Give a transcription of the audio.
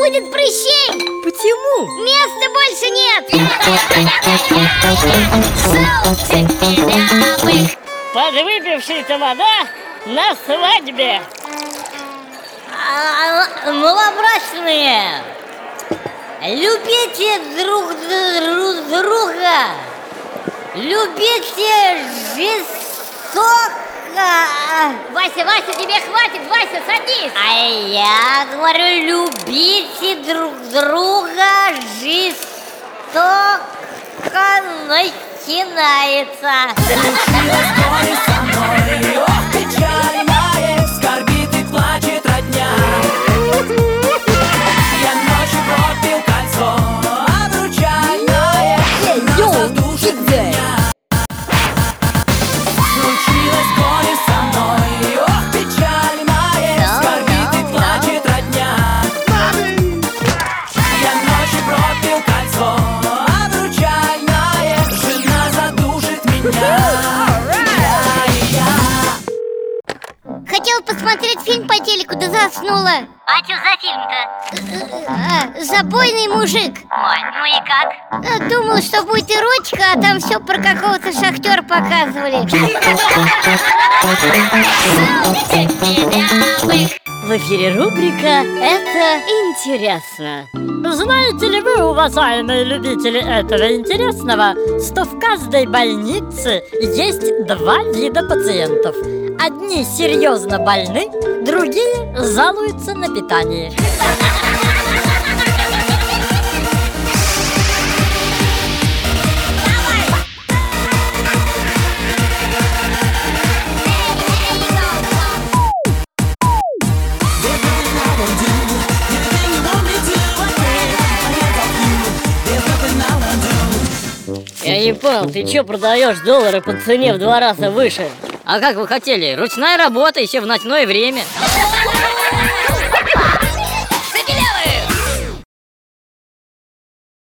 будет прыщей! Почему? Места больше нет! Подвыпивший-то вода на свадьбе! А, малобрачные! Любите друг, друг друга! Любите жесток! Вася, Вася, тебе хватит, Вася, садись. А я говорю, любите друг друга жестоко начинается. Горе со мной, Хотела посмотреть фильм по телеку, да заснула А что за фильм-то? А, Забойный мужик Ой, ну и как? А, Думала, что будет эротика, а там все про какого-то шахтера показывали В эфире рубрика «Это интересно». Знаете ли вы, уважаемые любители этого интересного, что в каждой больнице есть два вида пациентов? Одни серьезно больны, другие жалуются на питание. Я не понял, ты что продаешь доллары по цене в два раза выше? А как вы хотели? Ручная работа еще в ночное время.